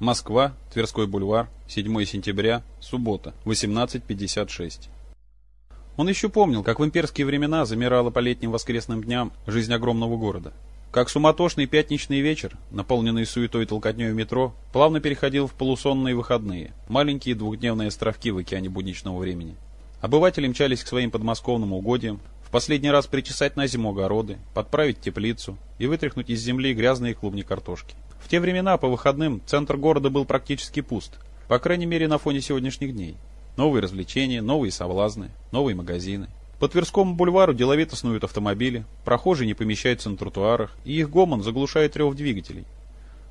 Москва, Тверской бульвар, 7 сентября, суббота, 18.56. Он еще помнил, как в имперские времена замирала по летним воскресным дням жизнь огромного города. Как суматошный пятничный вечер, наполненный суетой и толкотней в метро, плавно переходил в полусонные выходные, маленькие двухдневные островки в океане будничного времени. Обыватели мчались к своим подмосковным угодьям, в последний раз причесать на зиму огороды, подправить теплицу и вытряхнуть из земли грязные клубни картошки. В те времена по выходным центр города был практически пуст, по крайней мере на фоне сегодняшних дней. Новые развлечения, новые соблазны, новые магазины. По Тверскому бульвару деловито снуют автомобили, прохожие не помещаются на тротуарах, и их гомон заглушает рев двигателей.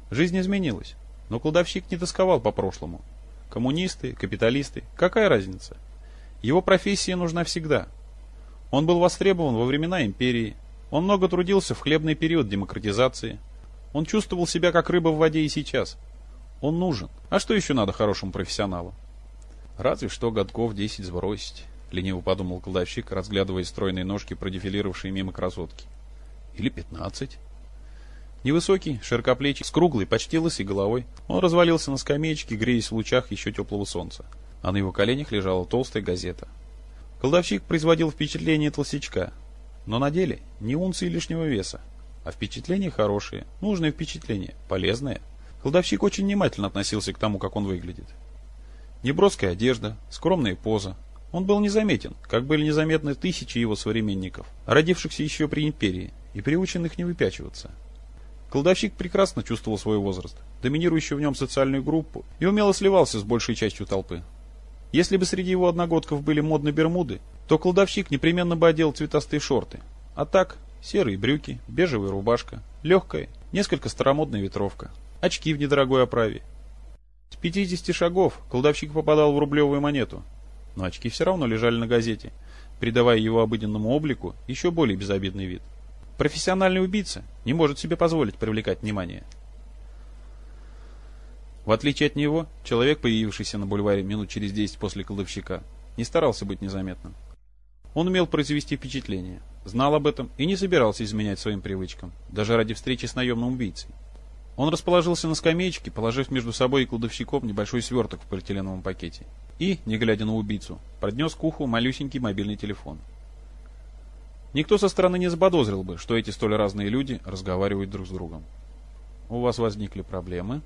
Жизнь изменилась, но кладовщик не тосковал по прошлому. Коммунисты, капиталисты, какая разница? Его профессия нужна всегда. Он был востребован во времена империи, он много трудился в хлебный период демократизации. Он чувствовал себя как рыба в воде и сейчас. Он нужен. А что еще надо хорошему профессионалу? Разве что годков десять сбросить. — лениво подумал кладовщик, разглядывая стройные ножки, продефилировавшие мимо красотки. «Или пятнадцать». Невысокий, широкоплечий, с круглой, почти лысой головой, он развалился на скамеечке, греясь в лучах еще теплого солнца, а на его коленях лежала толстая газета. Колдовщик производил впечатление толстячка, но на деле не унции лишнего веса, а впечатление хорошее, нужное впечатление, полезное. Колдовщик очень внимательно относился к тому, как он выглядит. Неброская одежда, скромная поза, он был незаметен, как были незаметны тысячи его современников, родившихся еще при империи и приученных не выпячиваться. Колдовщик прекрасно чувствовал свой возраст, доминирующую в нем социальную группу, и умело сливался с большей частью толпы. Если бы среди его одногодков были модные бермуды, то колдовщик непременно бы одел цветастые шорты. А так, серые брюки, бежевая рубашка, легкая, несколько старомодная ветровка, очки в недорогой оправе. С 50 шагов колдовщик попадал в рублевую монету, но очки все равно лежали на газете, придавая его обыденному облику еще более безобидный вид. Профессиональный убийца не может себе позволить привлекать внимание. В отличие от него, человек, появившийся на бульваре минут через десять после кладовщика, не старался быть незаметным. Он умел произвести впечатление, знал об этом и не собирался изменять своим привычкам, даже ради встречи с наемным убийцей. Он расположился на скамеечке, положив между собой и кладовщиком небольшой сверток в полиэтиленовом пакете. И, не глядя на убийцу, поднес к уху малюсенький мобильный телефон. Никто со стороны не заподозрил бы, что эти столь разные люди разговаривают друг с другом. «У вас возникли проблемы?»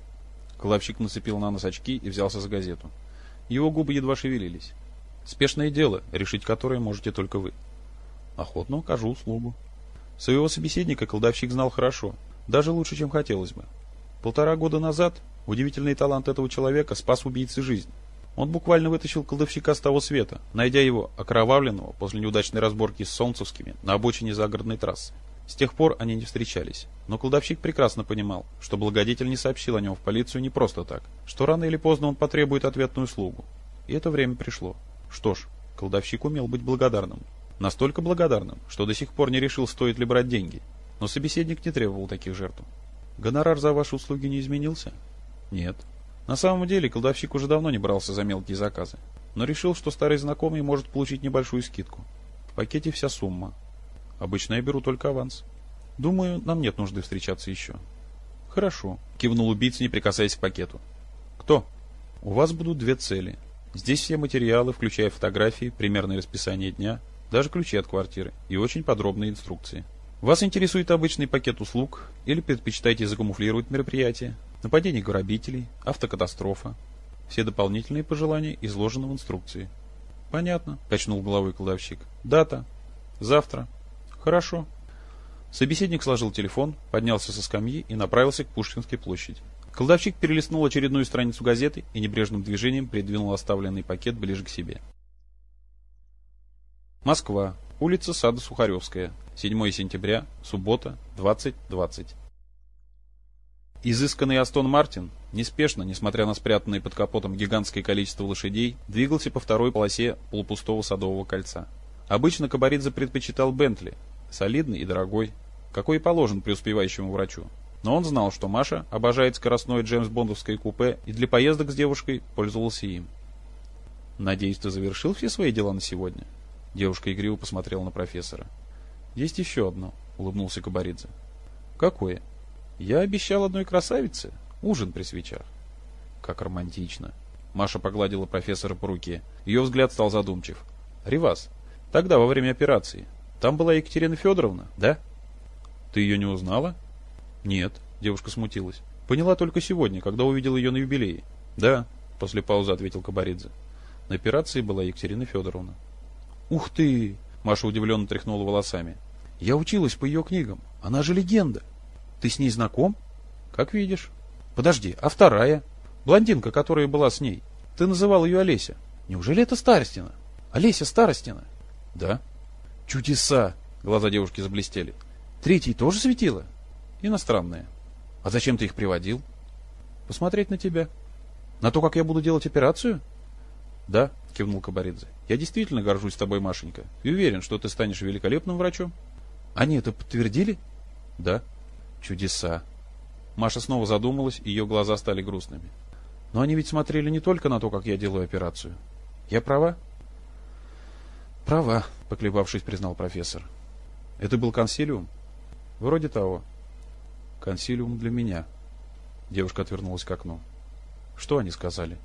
Кладовщик нацепил на нос очки и взялся за газету. Его губы едва шевелились. «Спешное дело, решить которое можете только вы». «Охотно укажу услугу». Своего собеседника колдовщик знал хорошо, даже лучше, чем хотелось бы. Полтора года назад удивительный талант этого человека спас убийце жизнь. Он буквально вытащил колдовщика с того света, найдя его окровавленного после неудачной разборки с Солнцевскими на обочине загородной трассы. С тех пор они не встречались, но колдовщик прекрасно понимал, что благодетель не сообщил о нем в полицию не просто так, что рано или поздно он потребует ответную услугу. И это время пришло. Что ж, колдовщик умел быть благодарным. Настолько благодарным, что до сих пор не решил, стоит ли брать деньги. Но собеседник не требовал таких жертв. Гонорар за ваши услуги не изменился? Нет. На самом деле, кладовщик уже давно не брался за мелкие заказы, но решил, что старый знакомый может получить небольшую скидку. В пакете вся сумма. Обычно я беру только аванс. Думаю, нам нет нужды встречаться еще. Хорошо, кивнул убийца, не прикасаясь к пакету. Кто? У вас будут две цели. Здесь все материалы, включая фотографии, примерное расписание дня, даже ключи от квартиры и очень подробные инструкции. Вас интересует обычный пакет услуг или предпочитаете закамуфлировать мероприятие? Нападение грабителей, автокатастрофа. Все дополнительные пожелания изложены в инструкции. Понятно, качнул головой кладовщик. Дата? Завтра. Хорошо. Собеседник сложил телефон, поднялся со скамьи и направился к Пушкинской площади. Колдовщик перелистнул очередную страницу газеты и небрежным движением придвинул оставленный пакет ближе к себе. Москва. Улица Сада Сухаревская. 7 сентября, суббота, 20.20. Изысканный Астон Мартин, неспешно, несмотря на спрятанное под капотом гигантское количество лошадей, двигался по второй полосе полупустого садового кольца. Обычно Кабаридзе предпочитал Бентли, солидный и дорогой, какой и положен преуспевающему врачу. Но он знал, что Маша обожает скоростное Джеймс-Бондовское купе и для поездок с девушкой пользовался им. «Надеюсь, ты завершил все свои дела на сегодня?» Девушка игриво посмотрела на профессора. «Есть еще одно», — улыбнулся Кабаридзе. «Какое?» «Я обещал одной красавице ужин при свечах». Как романтично. Маша погладила профессора по руке. Ее взгляд стал задумчив. Ривас, тогда, во время операции, там была Екатерина Федоровна, да? Ты ее не узнала? Нет, девушка смутилась. Поняла только сегодня, когда увидел ее на юбилее. Да, после паузы ответил Кабаридзе. На операции была Екатерина Федоровна. Ух ты! Маша удивленно тряхнула волосами. Я училась по ее книгам. Она же легенда. Ты с ней знаком? Как видишь. Подожди, а вторая? Блондинка, которая была с ней. Ты называл ее Олеся. Неужели это Старостина? Олеся Старостина? Да. Чудеса! Глаза девушки заблестели. Третий тоже светило? Иностранные. А зачем ты их приводил? Посмотреть на тебя. На то, как я буду делать операцию? Да, кивнул Кабаридзе. Я действительно горжусь тобой, Машенька, и уверен, что ты станешь великолепным врачом. Они это подтвердили? Да. Чудеса. Маша снова задумалась, и ее глаза стали грустными. Но они ведь смотрели не только на то, как я делаю операцию. Я права? Права, поколебавшись, признал профессор. Это был консилиум? Вроде того. Консилиум для меня. Девушка отвернулась к окну. Что они сказали?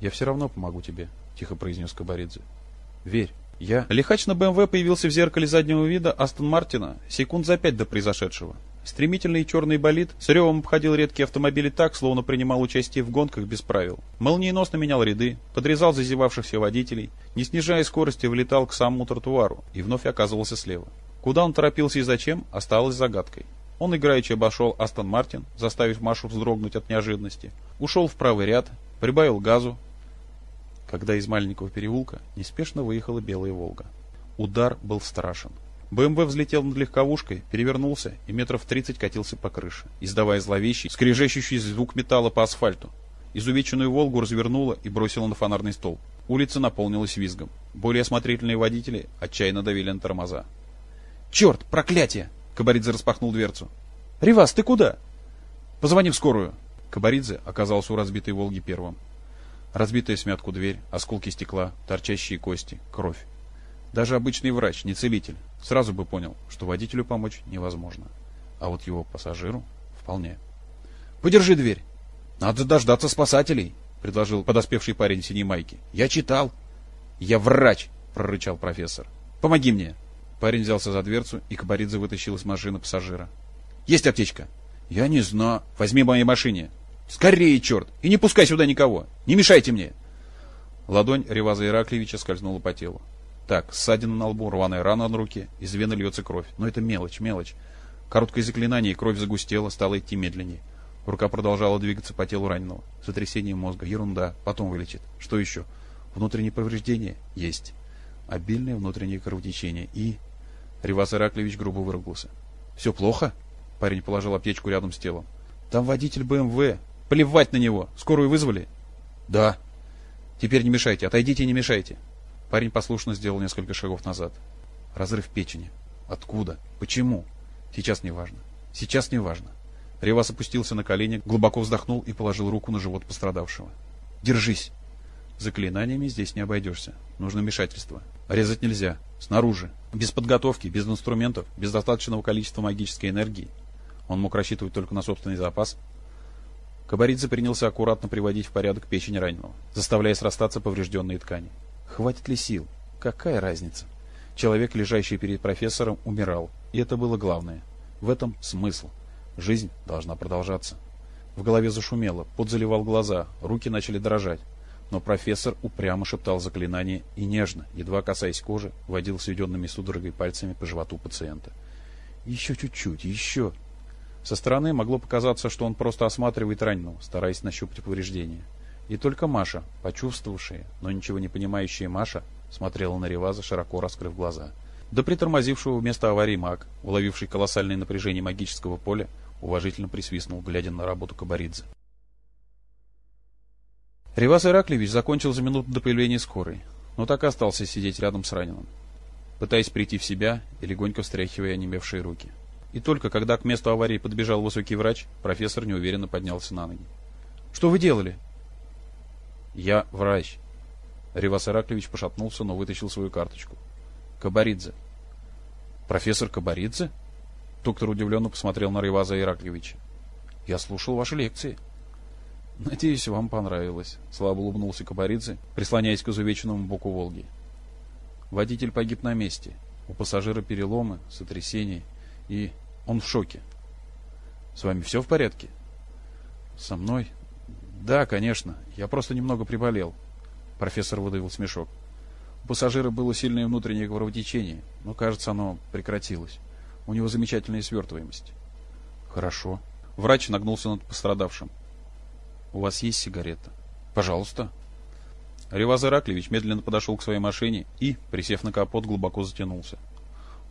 Я все равно помогу тебе, тихо произнес Кабаридзе. Верь. Я... Лихач на БМВ появился в зеркале заднего вида Астон Мартина секунд за пять до произошедшего. Стремительный черный болид с ревом обходил редкие автомобили так, словно принимал участие в гонках без правил. Молниеносно менял ряды, подрезал зазевавшихся водителей, не снижая скорости, влетал к самому тротуару и вновь оказывался слева. Куда он торопился и зачем, осталось загадкой. Он играючи обошел Астон Мартин, заставив Машу вздрогнуть от неожиданности, ушел в правый ряд, прибавил газу, когда из маленького переулка неспешно выехала белая «Волга». Удар был страшен. БМВ взлетел над легковушкой, перевернулся и метров тридцать катился по крыше, издавая зловещий, скрежещущий звук металла по асфальту. Изувеченную «Волгу» развернула и бросила на фонарный столб. Улица наполнилась визгом. Более осмотрительные водители отчаянно давили на тормоза. «Черт, проклятие!» Кабаридзе распахнул дверцу. «Ривас, ты куда?» «Позвони в скорую». Кабаридзе оказался у разбитой «Волги» первым. Разбитая смятку дверь, осколки стекла, торчащие кости, кровь. Даже обычный врач, не целитель, сразу бы понял, что водителю помочь невозможно. А вот его пассажиру вполне. «Подержи дверь!» «Надо дождаться спасателей!» — предложил подоспевший парень в синей майке. «Я читал!» «Я врач!» — прорычал профессор. «Помоги мне!» Парень взялся за дверцу, и Кабаридзе вытащил из машины пассажира. «Есть аптечка?» «Я не знаю. Возьми в моей машине!» «Скорее, черт! И не пускай сюда никого! Не мешайте мне!» Ладонь Реваза Ираклевича скользнула по телу. Так, ссадина на лбу, рваная рана на руке, из вены льется кровь. Но это мелочь, мелочь. Короткое заклинание, и кровь загустела, стала идти медленнее. Рука продолжала двигаться по телу раненого. Сотрясение мозга, ерунда, потом вылечит. Что еще? Внутреннее повреждение? Есть. Обильное внутреннее кровотечение. И... Ревас Ираклевич грубо выругался. «Все плохо?» Парень положил аптечку рядом с телом. «Там водитель БМВ. Плевать на него. Скорую вызвали?» «Да». «Теперь не мешайте. Отойдите и не мешайте». Парень послушно сделал несколько шагов назад. Разрыв печени. Откуда? Почему? Сейчас не важно. Сейчас не важно. Ревас опустился на колени, глубоко вздохнул и положил руку на живот пострадавшего. «Держись!» Заклинаниями здесь не обойдешься. Нужно вмешательство. Резать нельзя. Снаружи. Без подготовки, без инструментов, без достаточного количества магической энергии. Он мог рассчитывать только на собственный запас. Кабаридзе принялся аккуратно приводить в порядок печень раненого, заставляя срастаться поврежденные ткани. Хватит ли сил? Какая разница? Человек, лежащий перед профессором, умирал, и это было главное. В этом смысл. Жизнь должна продолжаться. В голове зашумело, пот заливал глаза, руки начали дрожать. Но профессор упрямо шептал заклинание и нежно, едва касаясь кожи, водил сведенными судорогой пальцами по животу пациента. «Еще чуть-чуть, еще!» Со стороны могло показаться, что он просто осматривает раненого, стараясь нащупать повреждения. И только Маша, почувствовавшая, но ничего не понимающая Маша, смотрела на Реваза, широко раскрыв глаза. До притормозившего вместо аварии маг, уловивший колоссальное напряжение магического поля, уважительно присвистнул, глядя на работу Кабаридзе. Реваз Ираклевич закончил за минуту до появления скорой, но так и остался сидеть рядом с раненым, пытаясь прийти в себя и легонько встряхивая онемевшие руки. И только когда к месту аварии подбежал высокий врач, профессор неуверенно поднялся на ноги. «Что вы делали?» «Я врач». Ривас Ираклевич пошатнулся, но вытащил свою карточку. «Кабаридзе». «Профессор Кабаридзе?» Доктор удивленно посмотрел на Риваза Ираклевича. «Я слушал ваши лекции». Надеюсь, вам понравилось. Слабо улыбнулся Кабаридзе, прислоняясь к изувеченному боку Волги. Водитель погиб на месте. У пассажира переломы, сотрясение. И он в шоке. С вами все в порядке? Со мной? Да, конечно. Я просто немного приболел. Профессор выдавил смешок. У пассажира было сильное внутреннее кровотечение, но, кажется, оно прекратилось. У него замечательная свертываемость. Хорошо. Врач нагнулся над пострадавшим. У вас есть сигарета? Пожалуйста. Реваз Ираклевич медленно подошел к своей машине и, присев на капот, глубоко затянулся.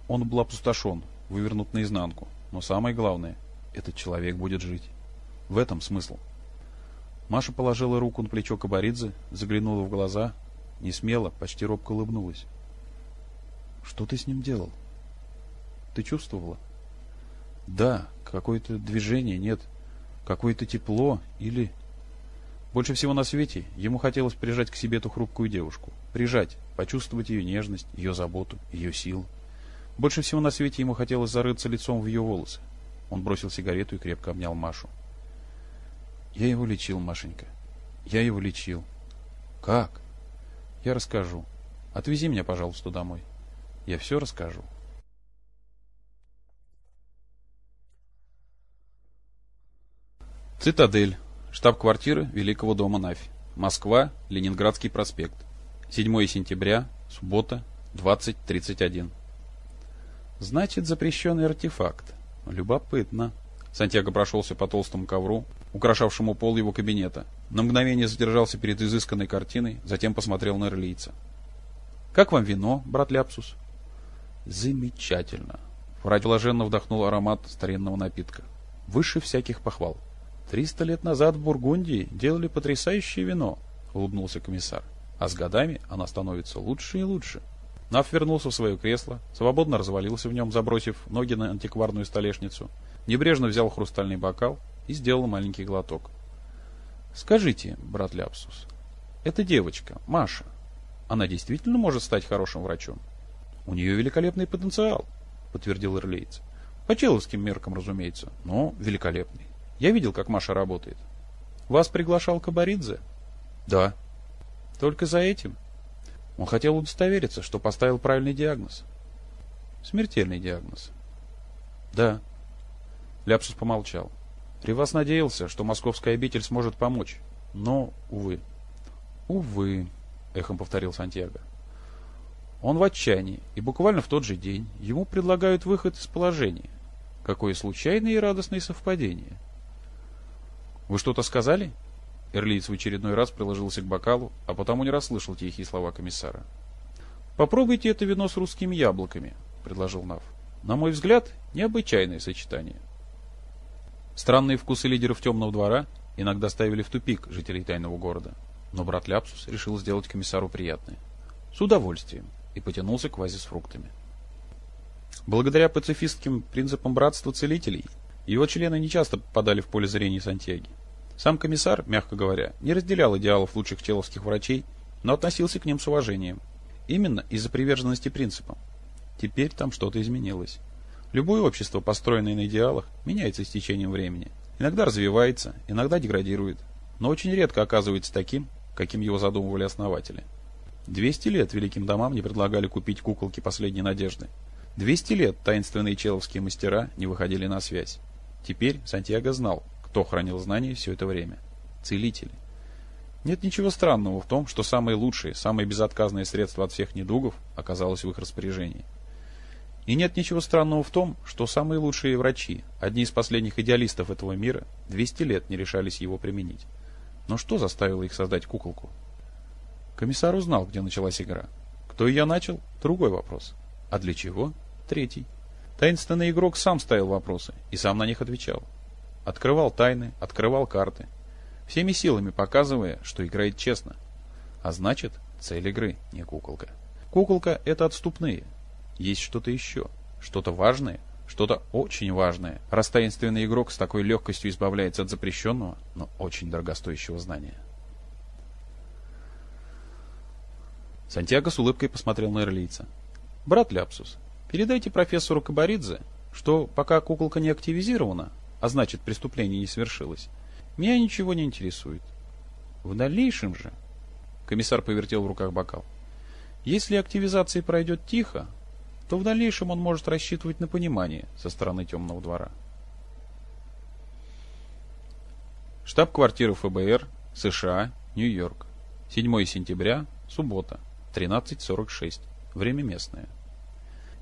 Он был опустошен, вывернут наизнанку. Но самое главное, этот человек будет жить. В этом смысл. Маша положила руку на плечо Кабаридзе, заглянула в глаза, не смело, почти робко улыбнулась. «Что ты с ним делал? Ты чувствовала?» «Да, какое-то движение, нет, какое-то тепло или...» Больше всего на свете ему хотелось прижать к себе эту хрупкую девушку. Прижать, почувствовать ее нежность, ее заботу, ее силу. Больше всего на свете ему хотелось зарыться лицом в ее волосы. Он бросил сигарету и крепко обнял Машу. «Я его лечил, Машенька. Я его лечил». «Как?» «Я расскажу. Отвези меня, пожалуйста, домой. Я все расскажу». Цитадель. Штаб-квартира Великого дома Нафи. Москва, Ленинградский проспект. 7 сентября, суббота, 20.31. Значит, запрещенный артефакт. Любопытно. Сантьяго прошелся по толстому ковру, украшавшему пол его кабинета. На мгновение задержался перед изысканной картиной, затем посмотрел на ирлийца. «Как вам вино, брат Ляпсус?» «Замечательно!» Врач блаженно вдохнул аромат старинного напитка. «Выше всяких похвал!» «Триста лет назад в Бургундии делали потрясающее вино», — улыбнулся комиссар. «А с годами она становится лучше и лучше». Нав вернулся в свое кресло, свободно развалился в нем, забросив ноги на антикварную столешницу, небрежно взял хрустальный бокал и сделал маленький глоток. «Скажите, брат Ляпсус, эта девочка, Маша, она действительно может стать хорошим врачом?» «У нее великолепный потенциал», — подтвердил Ирлейц. «По человским меркам, разумеется, но великолепный. Я видел, как Маша работает. Вас приглашал Кабаридзе? Да. Только за этим? Он хотел удостовериться, что поставил правильный диагноз. Смертельный диагноз. Да. Ляпсус помолчал. Ривас надеялся, что московская обитель сможет помочь. Но, увы. Увы, эхом повторил Сантьяго. Он в отчаянии, и буквально в тот же день ему предлагают выход из положения. Какое случайное и радостное совпадение. «Вы что-то сказали?» Эрлиец в очередной раз приложился к бокалу, а потому не расслышал тихие слова комиссара. «Попробуйте это вино с русскими яблоками», — предложил Нав. «На мой взгляд, необычайное сочетание». Странные вкусы лидеров темного двора иногда ставили в тупик жителей тайного города, но брат Ляпсус решил сделать комиссару приятное. С удовольствием, и потянулся к вазе с фруктами. Благодаря пацифистским принципам братства целителей, его члены нечасто попадали в поле зрения Сантьяги. Сам комиссар, мягко говоря, не разделял идеалов лучших человских врачей, но относился к ним с уважением. Именно из-за приверженности принципам. Теперь там что-то изменилось. Любое общество, построенное на идеалах, меняется с течением времени. Иногда развивается, иногда деградирует, но очень редко оказывается таким, каким его задумывали основатели. 200 лет великим домам не предлагали купить куколки последней надежды. 200 лет таинственные человские мастера не выходили на связь. Теперь Сантьяго знал, кто хранил знания все это время. Целители. Нет ничего странного в том, что самые лучшие, самые безотказные средства от всех недугов оказалось в их распоряжении. И нет ничего странного в том, что самые лучшие врачи, одни из последних идеалистов этого мира, 200 лет не решались его применить. Но что заставило их создать куколку? Комиссар узнал, где началась игра. Кто ее начал? Другой вопрос. А для чего? Третий. Таинственный игрок сам ставил вопросы и сам на них отвечал. Открывал тайны, открывал карты. Всеми силами показывая, что играет честно. А значит, цель игры не куколка. Куколка — это отступные. Есть что-то еще, что-то важное, что-то очень важное, раз таинственный игрок с такой легкостью избавляется от запрещенного, но очень дорогостоящего знания. Сантьяго с улыбкой посмотрел на Эрлийца. «Брат Ляпсус, Передайте профессору Кабаридзе, что пока куколка не активизирована, а значит преступление не свершилось, Меня ничего не интересует. В дальнейшем же... Комиссар повертел в руках бокал. Если активизация пройдет тихо, то в дальнейшем он может рассчитывать на понимание со стороны темного двора. Штаб-квартира ФБР, США, Нью-Йорк. 7 сентября, суббота, 13.46. Время местное.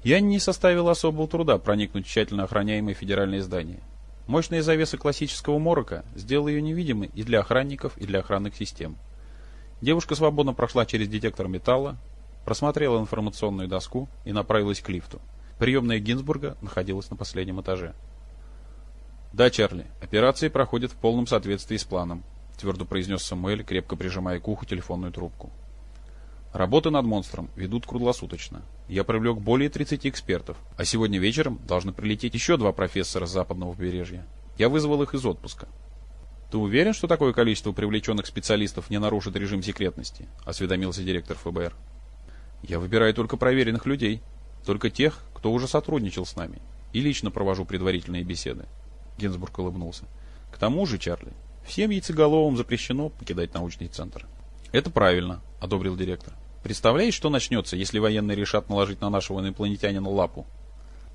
Я не составил особого труда проникнуть в тщательно охраняемое федеральное здание. Мощные завесы классического морока сделали ее невидимой и для охранников, и для охранных систем. Девушка свободно прошла через детектор металла, просмотрела информационную доску и направилась к лифту. Приемная Гинзбурга находилась на последнем этаже. «Да, Чарли, операции проходят в полном соответствии с планом», твердо произнес Самуэль, крепко прижимая к уху телефонную трубку. Работы над монстром ведут круглосуточно. Я привлек более 30 экспертов, а сегодня вечером должны прилететь еще два профессора с западного побережья. Я вызвал их из отпуска. «Ты уверен, что такое количество привлеченных специалистов не нарушит режим секретности?» – осведомился директор ФБР. «Я выбираю только проверенных людей, только тех, кто уже сотрудничал с нами, и лично провожу предварительные беседы». Гинзбург улыбнулся. «К тому же, Чарли, всем яйцеголовым запрещено покидать научный центр». «Это правильно», – одобрил директор. Представляешь, что начнется, если военные решат наложить на нашего инопланетянина лапу?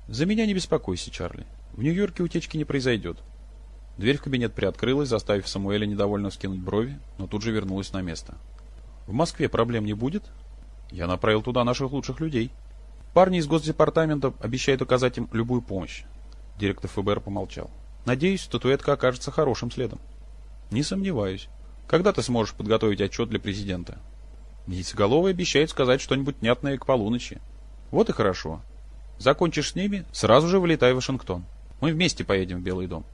За меня не беспокойся, Чарли. В Нью-Йорке утечки не произойдет. Дверь в кабинет приоткрылась, заставив Самуэля недовольно скинуть брови, но тут же вернулась на место. В Москве проблем не будет? Я направил туда наших лучших людей. Парни из Госдепартамента обещают оказать им любую помощь. Директор ФБР помолчал. Надеюсь, статуэтка окажется хорошим следом. Не сомневаюсь. Когда ты сможешь подготовить отчет для президента? Яйцеголовый обещает сказать что-нибудь внятное к полуночи. Вот и хорошо. Закончишь с ними, сразу же вылетай в Вашингтон. Мы вместе поедем в Белый дом.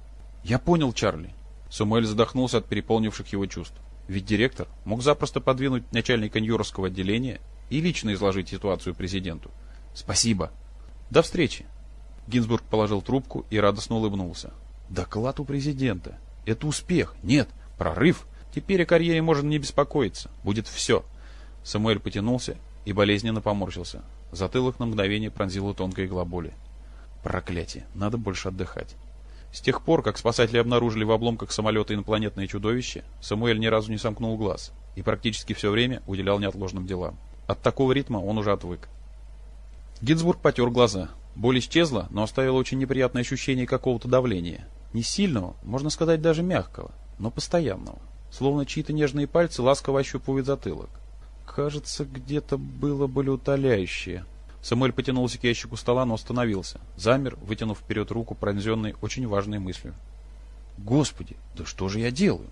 Я понял, Чарли. Самуэль задохнулся от переполнивших его чувств. Ведь директор мог запросто подвинуть начальника Нью-Йоркского отделения и лично изложить ситуацию президенту. Спасибо. До встречи. Гинзбург положил трубку и радостно улыбнулся. Доклад у президента. Это успех. Нет, прорыв. Теперь о карьере можно не беспокоиться. Будет все. Самуэль потянулся и болезненно поморщился. Затылок на мгновение пронзила тонкая игла боли. Проклятие, надо больше отдыхать. С тех пор, как спасатели обнаружили в обломках самолета инопланетное чудовище, Самуэль ни разу не сомкнул глаз и практически все время уделял неотложным делам. От такого ритма он уже отвык. Гинзбург потер глаза. Боль исчезла, но оставила очень неприятное ощущение какого-то давления. Не сильного, можно сказать даже мягкого, но постоянного. Словно чьи-то нежные пальцы ласково ощупывают затылок. Кажется, где-то было болеутоляющее. Самуэль потянулся к ящику стола, но остановился. Замер, вытянув вперед руку, пронзенной очень важной мыслью. «Господи, да что же я делаю?»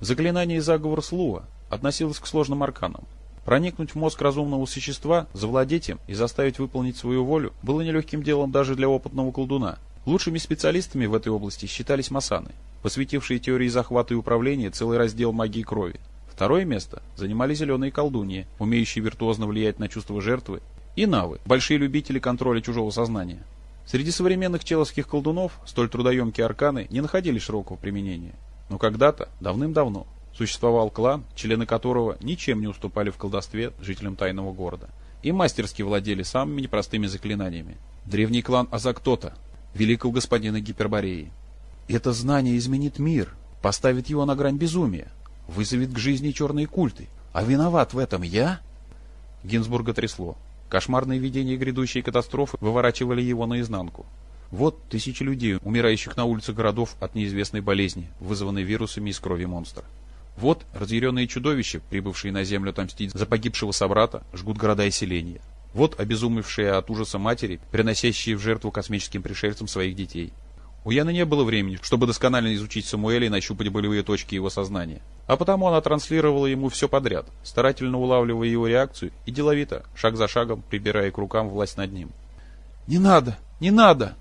Заклинание и заговор Слува относилось к сложным арканам. Проникнуть в мозг разумного существа, завладеть им и заставить выполнить свою волю было нелегким делом даже для опытного колдуна. Лучшими специалистами в этой области считались масаны, посвятившие теории захвата и управления целый раздел магии крови. Второе место занимали зеленые колдуньи, умеющие виртуозно влиять на чувства жертвы, и навы, большие любители контроля чужого сознания. Среди современных человских колдунов столь трудоемкие арканы не находили широкого применения. Но когда-то, давным-давно, существовал клан, члены которого ничем не уступали в колдовстве жителям тайного города, и мастерски владели самыми непростыми заклинаниями. Древний клан Азактота, великого господина Гипербореи. Это знание изменит мир, поставит его на грань безумия, вызовет к жизни черные культы. А виноват в этом я? Гинзбурга трясло. Кошмарные видения грядущей катастрофы выворачивали его наизнанку. Вот тысячи людей, умирающих на улицах городов от неизвестной болезни, вызванной вирусами из крови монстра. Вот разъяренные чудовища, прибывшие на землю отомстить за погибшего собрата, жгут города и селения. Вот обезумевшие от ужаса матери, приносящие в жертву космическим пришельцам своих детей. У Яны не было времени, чтобы досконально изучить Самуэля и нащупать болевые точки его сознания. А потому она транслировала ему все подряд, старательно улавливая его реакцию и деловито, шаг за шагом, прибирая к рукам власть над ним. «Не надо! Не надо!»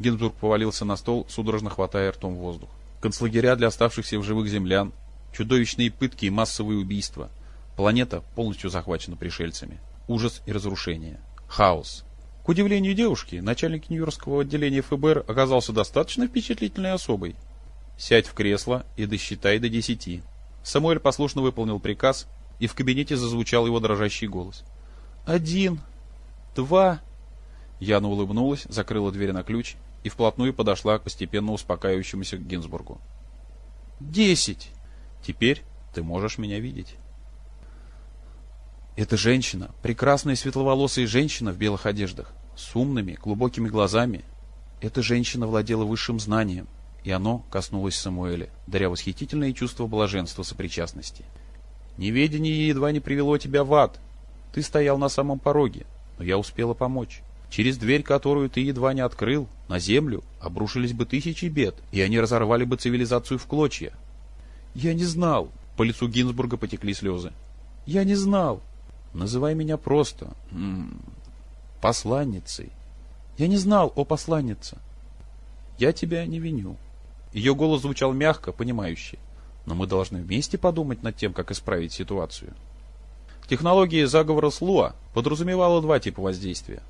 Гинзбург повалился на стол, судорожно хватая ртом воздух. Концлагеря для оставшихся в живых землян, чудовищные пытки и массовые убийства. Планета полностью захвачена пришельцами. Ужас и разрушение. Хаос. К удивлению девушки, начальник Нью-Йоркского отделения ФБР оказался достаточно впечатлительной особой. «Сядь в кресло и досчитай до десяти». Самуэль послушно выполнил приказ, и в кабинете зазвучал его дрожащий голос. «Один, два...» Яна улыбнулась, закрыла дверь на ключ и вплотную подошла к постепенно успокаивающемуся Гинзбургу. Десять! Теперь ты можешь меня видеть. Эта женщина, прекрасная светловолосая женщина в белых одеждах, с умными, глубокими глазами. Эта женщина владела высшим знанием, и оно коснулось Самуэля, даря восхитительное чувство блаженства сопричастности. Неведение едва не привело тебя в ад. Ты стоял на самом пороге, но я успела помочь. Через дверь, которую ты едва не открыл, на землю обрушились бы тысячи бед, и они разорвали бы цивилизацию в клочья. Я не знал. По лицу Гинзбурга потекли слезы. Я не знал. Называй меня просто... Посланницей. Я не знал о посланнице. Я тебя не виню. Ее голос звучал мягко, понимающе. Но мы должны вместе подумать над тем, как исправить ситуацию. Технология заговора Слуа подразумевала два типа воздействия.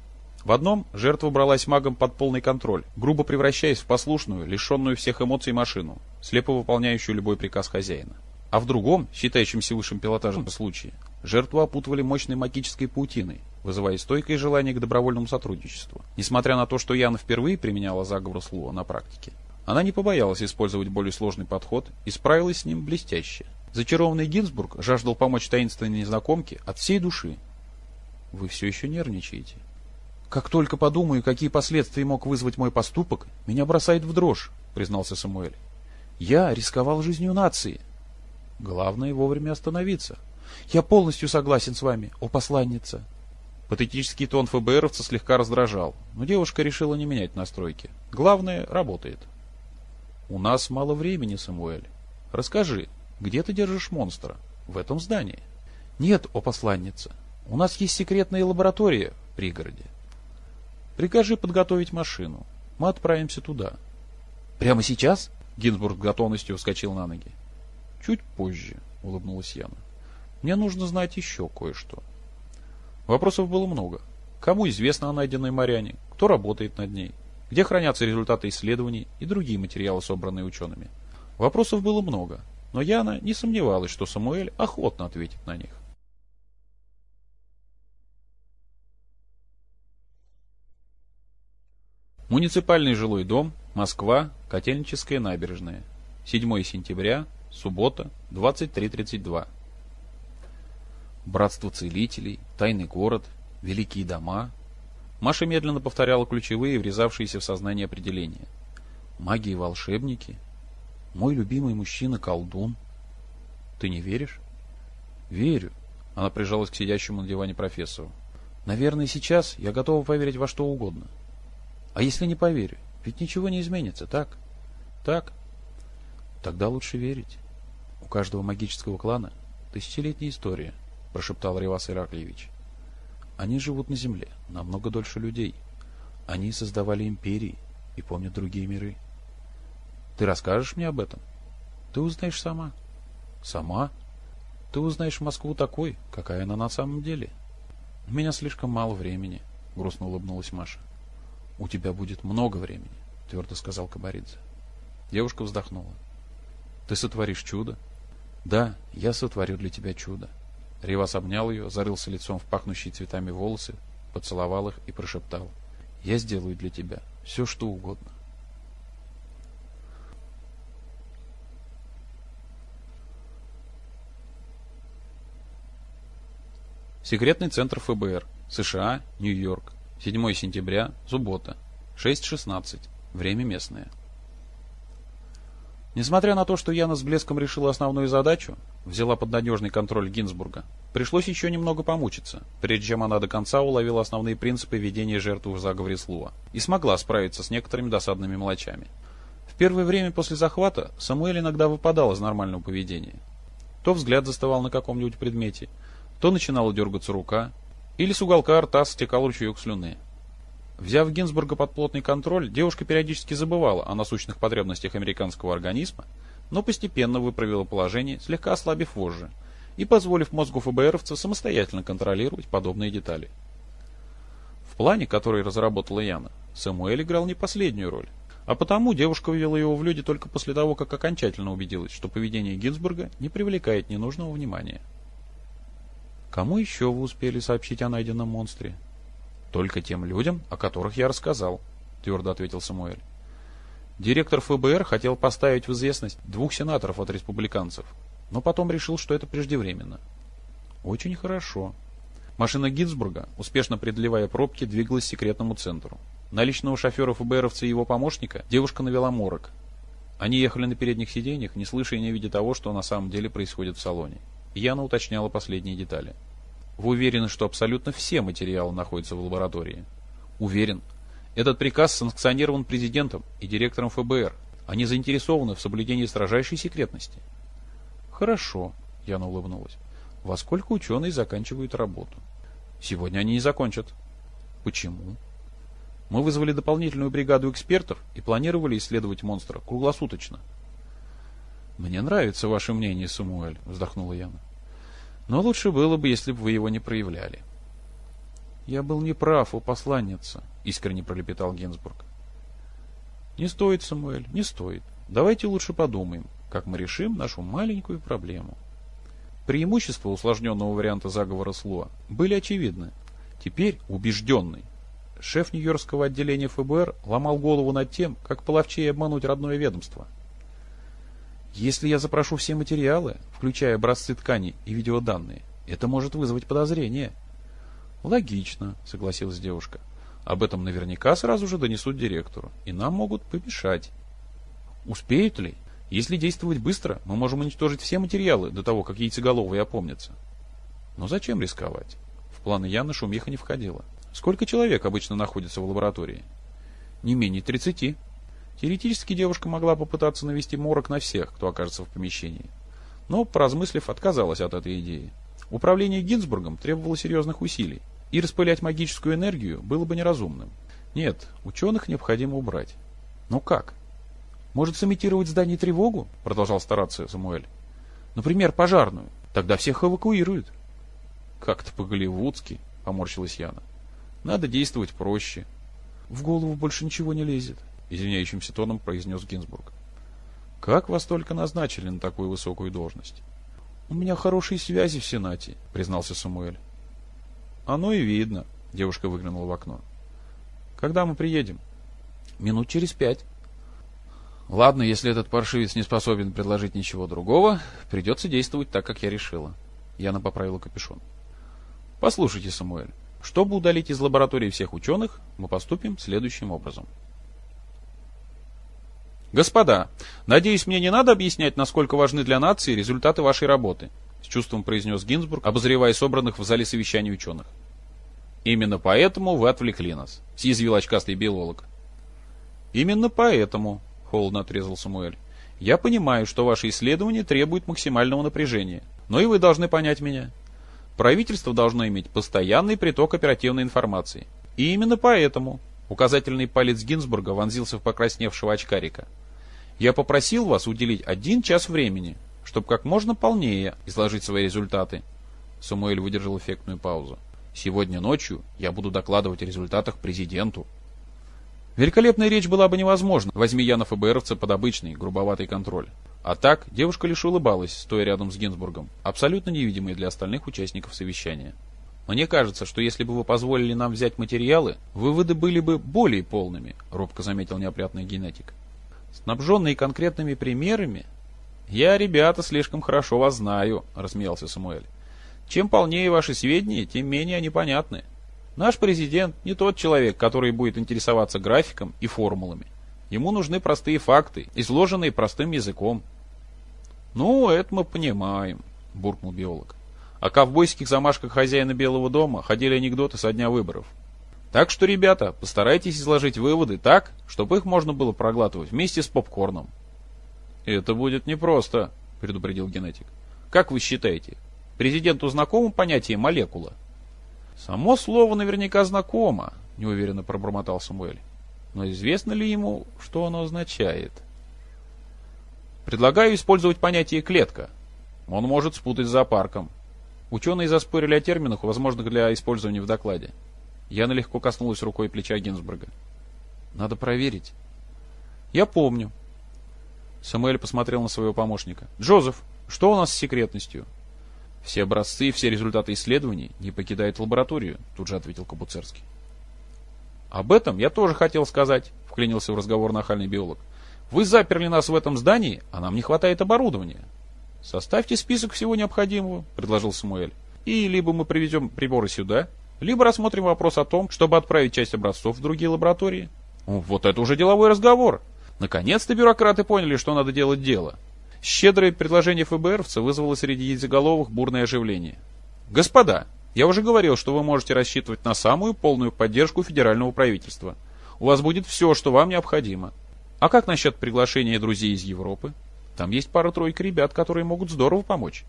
В одном жертва бралась магом под полный контроль, грубо превращаясь в послушную, лишенную всех эмоций машину, слепо выполняющую любой приказ хозяина. А в другом, считающемся высшим пилотажем случае, жертву опутывали мощной магической паутиной, вызывая стойкое желание к добровольному сотрудничеству. Несмотря на то, что Яна впервые применяла заговор Слуа на практике, она не побоялась использовать более сложный подход и справилась с ним блестяще. Зачарованный Гинзбург жаждал помочь таинственной незнакомке от всей души. «Вы все еще нервничаете?» «Как только подумаю, какие последствия мог вызвать мой поступок, меня бросает в дрожь», — признался Самуэль. «Я рисковал жизнью нации». «Главное вовремя остановиться». «Я полностью согласен с вами, о посланница». Патетический тон ФБРовца слегка раздражал, но девушка решила не менять настройки. Главное, работает. «У нас мало времени, Самуэль. Расскажи, где ты держишь монстра? В этом здании?» «Нет, о посланница. У нас есть секретная лаборатория в пригороде. Прикажи подготовить машину. Мы отправимся туда. Прямо сейчас? Гинзбург готовностью вскочил на ноги. Чуть позже, улыбнулась Яна. Мне нужно знать еще кое-что. Вопросов было много. Кому известно о найденной Марьяне? Кто работает над ней? Где хранятся результаты исследований и другие материалы, собранные учеными? Вопросов было много, но Яна не сомневалась, что Самуэль охотно ответит на них. Муниципальный жилой дом, Москва, Котельническая набережная. 7 сентября, суббота, 23.32. Братство целителей, тайный город, великие дома. Маша медленно повторяла ключевые, врезавшиеся в сознание определения. Маги и волшебники. Мой любимый мужчина-колдун. Ты не веришь? Верю. Она прижалась к сидящему на диване профессору. Наверное, сейчас я готова поверить во что угодно. — а если не поверю? Ведь ничего не изменится, так? Так? Тогда лучше верить. У каждого магического клана тысячелетняя история, прошептал Ревас Ираклиевич. Они живут на земле намного дольше людей. Они создавали империи и помнят другие миры. Ты расскажешь мне об этом? Ты узнаешь сама. Сама? Ты узнаешь Москву такой, какая она на самом деле. У меня слишком мало времени, грустно улыбнулась Маша. «У тебя будет много времени», — твердо сказал Кабаридзе. Девушка вздохнула. «Ты сотворишь чудо?» «Да, я сотворю для тебя чудо». Ривас обнял ее, зарылся лицом в пахнущие цветами волосы, поцеловал их и прошептал. «Я сделаю для тебя все, что угодно». Секретный центр ФБР, США, Нью-Йорк, 7 сентября, суббота, 6.16, время местное. Несмотря на то, что Яна с блеском решила основную задачу, взяла под надежный контроль Гинзбурга, пришлось еще немного помучиться, прежде чем она до конца уловила основные принципы ведения жертвы в заговоре Слуа и смогла справиться с некоторыми досадными мелочами. В первое время после захвата Самуэль иногда выпадал из нормального поведения. То взгляд заставал на каком-нибудь предмете, то начинала дергаться рука, или с уголка рта стекал ручеек слюны. Взяв Гинзбурга под плотный контроль, девушка периодически забывала о насущных потребностях американского организма, но постепенно выправила положение, слегка ослабив вожжи, и позволив мозгу ФБРовца самостоятельно контролировать подобные детали. В плане, который разработала Яна, Самуэль играл не последнюю роль, а потому девушка ввела его в люди только после того, как окончательно убедилась, что поведение Гинзбурга не привлекает ненужного внимания. Кому еще вы успели сообщить о найденном монстре? Только тем людям, о которых я рассказал, твердо ответил Самуэль. Директор ФБР хотел поставить в известность двух сенаторов от республиканцев, но потом решил, что это преждевременно. Очень хорошо. Машина Гинзбурга, успешно преодолевая пробки, двигалась к секретному центру. На личного шофера ФБРовца и его помощника девушка навела морок. Они ехали на передних сиденьях, не слыша и не видя того, что на самом деле происходит в салоне. Яна уточняла последние детали. Вы уверены, что абсолютно все материалы находятся в лаборатории? Уверен. Этот приказ санкционирован президентом и директором ФБР. Они заинтересованы в соблюдении строжайшей секретности. Хорошо, Яна улыбнулась. Во сколько ученые заканчивают работу? Сегодня они не закончат. Почему? Мы вызвали дополнительную бригаду экспертов и планировали исследовать монстра круглосуточно. Мне нравится ваше мнение, Самуэль, вздохнула Яна. Но лучше было бы, если бы вы его не проявляли. Я был неправ, у посланница, искренне пролепетал Генсбург. Не стоит, Самуэль, не стоит. Давайте лучше подумаем, как мы решим нашу маленькую проблему. Преимущества усложненного варианта заговора Слуа были очевидны. Теперь убежденный. Шеф Нью-Йоркского отделения ФБР ломал голову над тем, как половчее обмануть родное ведомство. Если я запрошу все материалы, включая образцы ткани и видеоданные, это может вызвать подозрение. Логично, согласилась девушка. Об этом наверняка сразу же донесут директору, и нам могут помешать. Успеют ли? Если действовать быстро, мы можем уничтожить все материалы до того, как яйцеголовые опомнятся. Но зачем рисковать? В планы Яны шумиха не входила. Сколько человек обычно находится в лаборатории? Не менее 30. Теоретически девушка могла попытаться навести морок на всех, кто окажется в помещении. Но, поразмыслив, отказалась от этой идеи. Управление Гинзбургом требовало серьезных усилий, и распылять магическую энергию было бы неразумным. Нет, ученых необходимо убрать. Но как? Может сымитировать здание тревогу? Продолжал стараться Самуэль. Например, пожарную. Тогда всех эвакуируют. Как-то по-голливудски, поморщилась Яна. Надо действовать проще. В голову больше ничего не лезет извиняющимся тоном произнес Гинзбург. «Как вас только назначили на такую высокую должность?» «У меня хорошие связи в Сенате», — признался Самуэль. «Оно и видно», — девушка выглянула в окно. «Когда мы приедем?» «Минут через пять». «Ладно, если этот паршивец не способен предложить ничего другого, придется действовать так, как я решила». Яна поправила капюшон. «Послушайте, Самуэль, чтобы удалить из лаборатории всех ученых, мы поступим следующим образом». «Господа, надеюсь, мне не надо объяснять, насколько важны для нации результаты вашей работы», с чувством произнес Гинзбург, обозревая собранных в зале совещаний ученых. «Именно поэтому вы отвлекли нас», — съязвил очкастый биолог. «Именно поэтому», — холодно отрезал Самуэль. «Я понимаю, что ваши исследования требуют максимального напряжения, но и вы должны понять меня. Правительство должно иметь постоянный приток оперативной информации. И именно поэтому указательный палец Гинзбурга вонзился в покрасневшего очкарика. Я попросил вас уделить один час времени, чтобы как можно полнее изложить свои результаты. Самуэль выдержал эффектную паузу. Сегодня ночью я буду докладывать о результатах президенту. Великолепная речь была бы невозможна, возьми я на ФБРовца под обычный, грубоватый контроль. А так, девушка лишь улыбалась, стоя рядом с Гинзбургом, абсолютно невидимой для остальных участников совещания. Мне кажется, что если бы вы позволили нам взять материалы, выводы были бы более полными, робко заметил неопрятный генетик. Снабженные конкретными примерами? Я, ребята, слишком хорошо вас знаю, рассмеялся Самуэль. Чем полнее ваши сведения, тем менее они понятны. Наш президент не тот человек, который будет интересоваться графиком и формулами. Ему нужны простые факты, изложенные простым языком. Ну, это мы понимаем, буркнул биолог. О ковбойских замашках хозяина Белого дома ходили анекдоты со дня выборов. Так что, ребята, постарайтесь изложить выводы так, чтобы их можно было проглатывать вместе с попкорном. Это будет непросто, предупредил генетик. Как вы считаете, президенту знакомо понятие молекула? Само слово наверняка знакомо, неуверенно пробормотал Самуэль. Но известно ли ему, что оно означает? Предлагаю использовать понятие клетка. Он может спутать с зоопарком. Ученые заспорили о терминах, возможных для использования в докладе. Яна легко коснулась рукой плеча Гинзбурга. «Надо проверить». «Я помню». Самуэль посмотрел на своего помощника. «Джозеф, что у нас с секретностью?» «Все образцы и все результаты исследований не покидают лабораторию», тут же ответил Кабуцерский. «Об этом я тоже хотел сказать», вклинился в разговор нахальный биолог. Вы заперли нас в этом здании, а нам не хватает оборудования. Составьте список всего необходимого, предложил Самуэль. И либо мы привезем приборы сюда, либо рассмотрим вопрос о том, чтобы отправить часть образцов в другие лаборатории. Вот это уже деловой разговор. Наконец-то бюрократы поняли, что надо делать дело. Щедрое предложение ФБРовца вызвало среди яйцеголовых бурное оживление. «Господа, я уже говорил, что вы можете рассчитывать на самую полную поддержку федерального правительства. У вас будет все, что вам необходимо. А как насчет приглашения друзей из Европы? Там есть пара-тройка ребят, которые могут здорово помочь».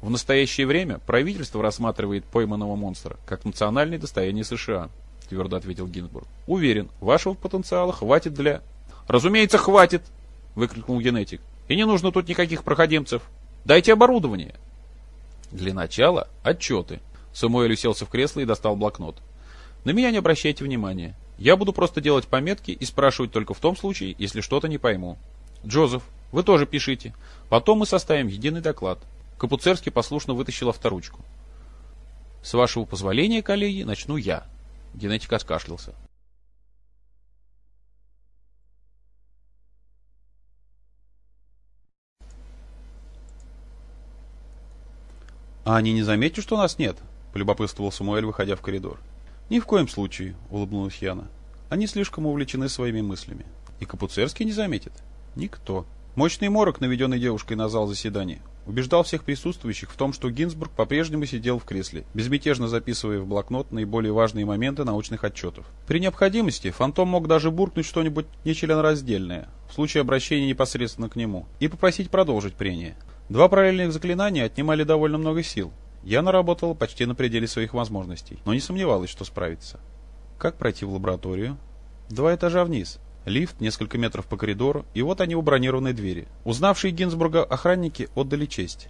В настоящее время правительство рассматривает пойманного монстра как национальное достояние США, твердо ответил Гинзбург. Уверен, вашего потенциала хватит для... Разумеется, хватит, выкрикнул генетик. И не нужно тут никаких проходимцев. Дайте оборудование. Для начала отчеты. Самуэль уселся в кресло и достал блокнот. На меня не обращайте внимания. Я буду просто делать пометки и спрашивать только в том случае, если что-то не пойму. Джозеф, вы тоже пишите. Потом мы составим единый доклад. Капуцерский послушно вытащил авторучку. «С вашего позволения, коллеги, начну я». Генетик откашлялся. «А они не заметят, что нас нет?» — полюбопытствовал Самуэль, выходя в коридор. «Ни в коем случае», — улыбнулась Яна. «Они слишком увлечены своими мыслями. И Капуцерский не заметит. Никто». Мощный морок, наведенный девушкой на зал заседания, убеждал всех присутствующих в том, что Гинзбург по-прежнему сидел в кресле, безмятежно записывая в блокнот наиболее важные моменты научных отчетов. При необходимости Фантом мог даже буркнуть что-нибудь нечленораздельное, в случае обращения непосредственно к нему, и попросить продолжить прение. Два параллельных заклинания отнимали довольно много сил. Яна работала почти на пределе своих возможностей, но не сомневалась, что справится. Как пройти в лабораторию? Два этажа вниз, Лифт, несколько метров по коридору, и вот они у бронированной двери. Узнавшие Гинзбурга охранники отдали честь.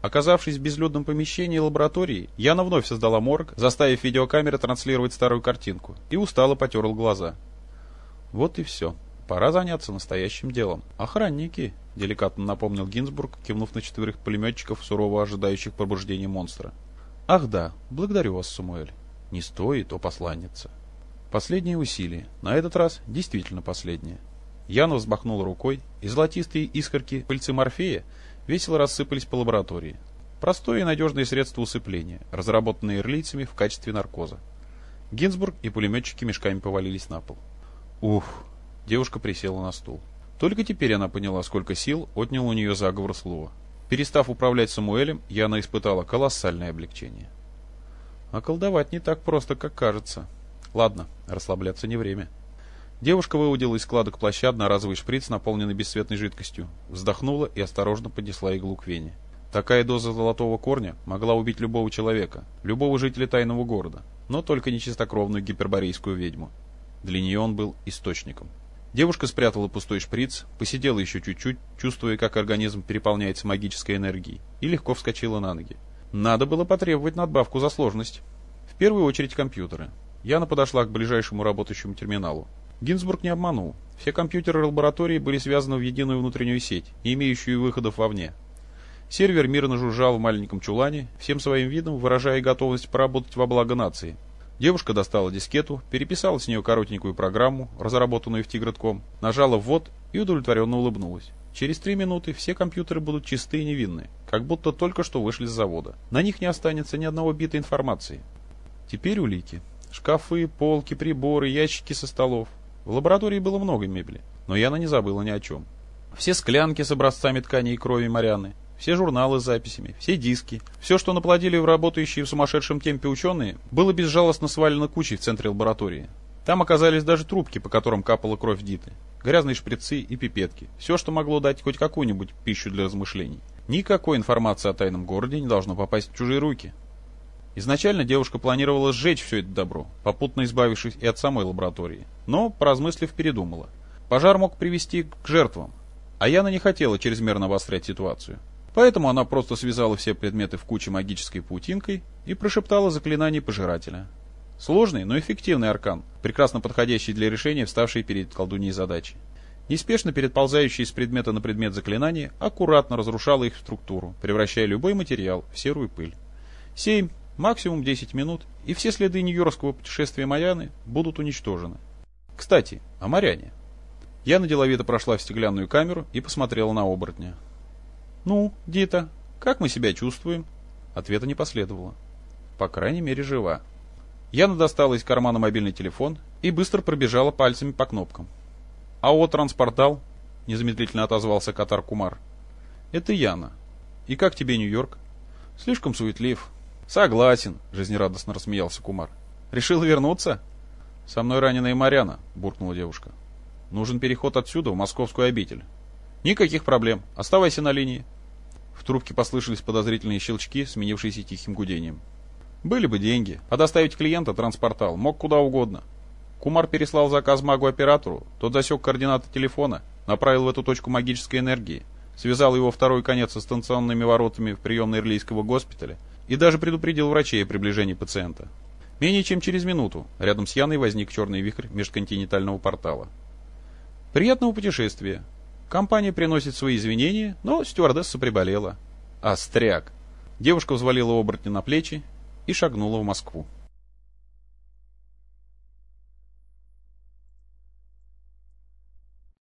Оказавшись в безлюдном помещении лаборатории, Яна вновь создала морг, заставив видеокамеры транслировать старую картинку, и устало потерл глаза. Вот и все. Пора заняться настоящим делом. Охранники, деликатно напомнил Гинзбург, кивнув на четверых пулеметчиков, сурово ожидающих пробуждения монстра. Ах да, благодарю вас, Самуэль. Не стоит, о посланница. Последние усилия. На этот раз действительно последние. Яна взмахнула рукой, и золотистые искорки пыльцы морфея весело рассыпались по лаборатории. Простое и надежное средство усыпления, разработанное ирлийцами в качестве наркоза. Гинзбург и пулеметчики мешками повалились на пол. Уф! Девушка присела на стул. Только теперь она поняла, сколько сил отнял у нее заговор слова. Перестав управлять Самуэлем, Яна испытала колоссальное облегчение. А колдовать не так просто, как кажется. Ладно, расслабляться не время. Девушка выудила из складок плаща одноразовый шприц, наполненный бесцветной жидкостью, вздохнула и осторожно поднесла иглу к вене. Такая доза золотого корня могла убить любого человека, любого жителя тайного города, но только не чистокровную гиперборейскую ведьму. Для нее он был источником. Девушка спрятала пустой шприц, посидела еще чуть-чуть, чувствуя, как организм переполняется магической энергией, и легко вскочила на ноги. Надо было потребовать надбавку за сложность. В первую очередь компьютеры. Яна подошла к ближайшему работающему терминалу. Гинзбург не обманул. Все компьютеры лаборатории были связаны в единую внутреннюю сеть, не имеющую выходов вовне. Сервер мирно жужжал в маленьком чулане, всем своим видом выражая готовность поработать во благо нации. Девушка достала дискету, переписала с нее коротенькую программу, разработанную в Тигратком, нажала «ввод» и удовлетворенно улыбнулась. Через три минуты все компьютеры будут чисты и невинны, как будто только что вышли с завода. На них не останется ни одного бита информации. Теперь улики. Шкафы, полки, приборы, ящики со столов. В лаборатории было много мебели, но Яна не забыла ни о чем. Все склянки с образцами ткани и крови Марианы, все журналы с записями, все диски, все, что наплодили в работающие в сумасшедшем темпе ученые, было безжалостно свалено кучей в центре лаборатории. Там оказались даже трубки, по которым капала кровь Диты, грязные шприцы и пипетки, все, что могло дать хоть какую-нибудь пищу для размышлений. Никакой информации о тайном городе не должно попасть в чужие руки. Изначально девушка планировала сжечь все это добро, попутно избавившись и от самой лаборатории. Но, поразмыслив, передумала. Пожар мог привести к жертвам, а Яна не хотела чрезмерно обострять ситуацию. Поэтому она просто связала все предметы в куче магической паутинкой и прошептала заклинание пожирателя. Сложный, но эффективный аркан, прекрасно подходящий для решения вставшей перед колдуньей задачи. Неспешно переползающие с предмета на предмет заклинания аккуратно разрушала их структуру, превращая любой материал в серую пыль. Семь, Максимум 10 минут, и все следы нью-йоркского путешествия Маяны будут уничтожены. Кстати, о Маряне. Яна деловито прошла в стеклянную камеру и посмотрела на оборотня. «Ну, Дита, как мы себя чувствуем?» Ответа не последовало. По крайней мере, жива. Яна достала из кармана мобильный телефон и быстро пробежала пальцами по кнопкам. «АО «Транспортал»?» — незамедлительно отозвался Катар Кумар. «Это Яна. И как тебе Нью-Йорк?» «Слишком суетлив». «Согласен», — жизнерадостно рассмеялся Кумар. «Решил вернуться?» «Со мной раненая Марьяна», — буркнула девушка. «Нужен переход отсюда в московскую обитель». «Никаких проблем. Оставайся на линии». В трубке послышались подозрительные щелчки, сменившиеся тихим гудением. «Были бы деньги, а доставить клиента транспортал мог куда угодно». Кумар переслал заказ магу-оператору, тот засек координаты телефона, направил в эту точку магической энергии, связал его второй конец со станционными воротами в приемной Ирлийского госпиталя и даже предупредил врачей о приближении пациента. Менее чем через минуту рядом с Яной возник черный вихрь межконтинентального портала. Приятного путешествия. Компания приносит свои извинения, но стюардесса приболела. Остряк. Девушка взвалила оборотня на плечи и шагнула в Москву.